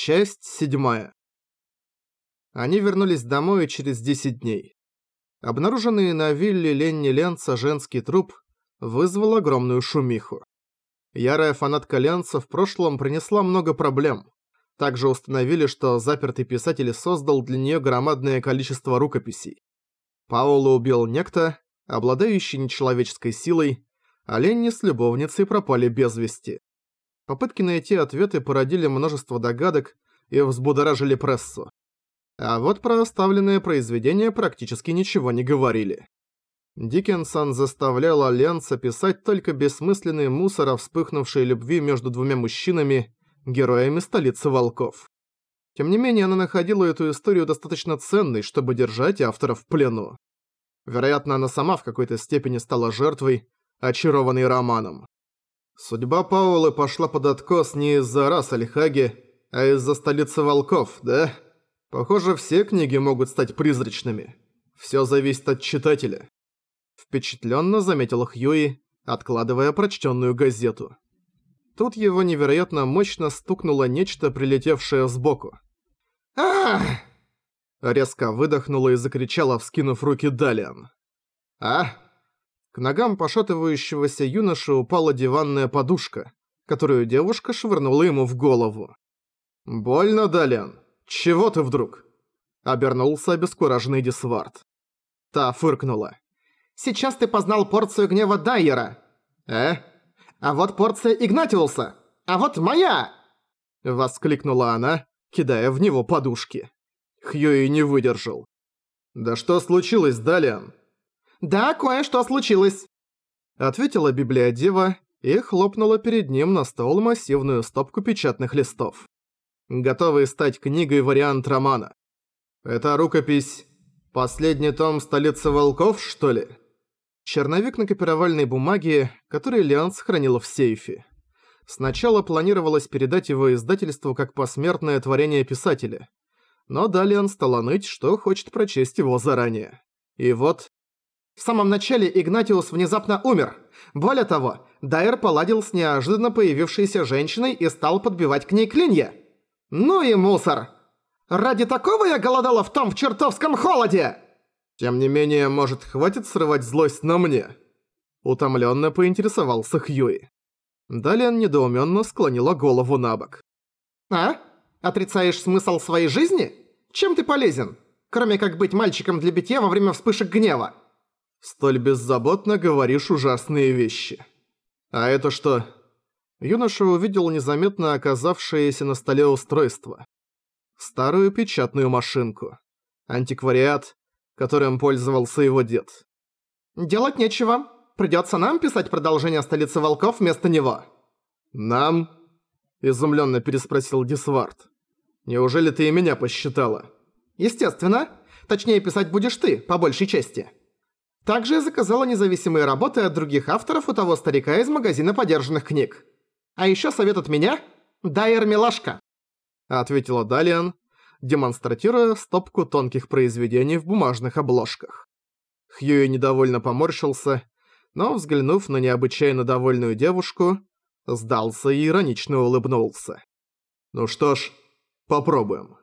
Часть седьмая. Они вернулись домой через 10 дней. Обнаруженный на вилле Ленни Ленца женский труп вызвал огромную шумиху. Ярая фанатка Ленца в прошлом принесла много проблем. Также установили, что запертый писатель создал для нее громадное количество рукописей. Паула убил некто, обладающий нечеловеческой силой, а Ленни с любовницей пропали без вести. Попытки найти ответы породили множество догадок и взбудоражили прессу. А вот про оставленное произведение практически ничего не говорили. Диккенсон заставляла Ленца писать только бессмысленный мусор о вспыхнувшей любви между двумя мужчинами, героями столицы волков. Тем не менее, она находила эту историю достаточно ценной, чтобы держать автора в плену. Вероятно, она сама в какой-то степени стала жертвой, очарованной романом. Судьба Паулы пошла под откос не из-за рас Альхаги, а из-за столицы волков, да? Похоже, все книги могут стать призрачными. Все зависит от читателя. Впечатленно заметил Хьюи, откладывая прочтенную газету. Тут его невероятно мощно стукнуло нечто, прилетевшее сбоку. Ах! Резко выдохнула и закричала, вскинув руки Далиан. А? Ногам пошатывающегося юноши упала диванная подушка, которую девушка швырнула ему в голову. «Больно, Далиан? Чего ты вдруг?» Обернулся обескураженный Дисвард. Та фыркнула. «Сейчас ты познал порцию гнева Дайера!» «Э?» «А вот порция Игнатиуса! А вот моя!» Воскликнула она, кидая в него подушки. Хьюи не выдержал. «Да что случилось, Далиан?» «Да, кое-что случилось», — ответила библиодева и хлопнула перед ним на стол массивную стопку печатных листов. Готовый стать книгой вариант романа. «Это рукопись «Последний том столицы волков», что ли?» Черновик на копировальной бумаге, который Лиан сохранил в сейфе. Сначала планировалось передать его издательству как посмертное творение писателя. Но далее он стал ныть, что хочет прочесть его заранее. И вот в самом начале Игнатиус внезапно умер. Более того, Дайер поладил с неожиданно появившейся женщиной и стал подбивать к ней клинья. Ну и мусор. Ради такого я голодала в том в чертовском холоде! Тем не менее, может, хватит срывать злость на мне? Утомленно поинтересовался Хьюи. Далее недоуменно склонила голову на бок. «А? Отрицаешь смысл своей жизни? Чем ты полезен? Кроме как быть мальчиком для битья во время вспышек гнева. Столь беззаботно говоришь ужасные вещи. А это что? Юноша увидел незаметно оказавшееся на столе устройство. Старую печатную машинку. Антиквариат, которым пользовался его дед. «Делать нечего. Придётся нам писать продолжение столицы волков вместо него». «Нам?» – изумлённо переспросил Дисвард. «Неужели ты и меня посчитала?» «Естественно. Точнее, писать будешь ты, по большей части». Также я заказала независимые работы от других авторов у того старика из магазина подержанных книг. А ещё совет от меня – Дайер Милашка. Ответила Далиан, демонстратируя стопку тонких произведений в бумажных обложках. Хьюи недовольно поморщился, но, взглянув на необычайно довольную девушку, сдался и иронично улыбнулся. «Ну что ж, попробуем».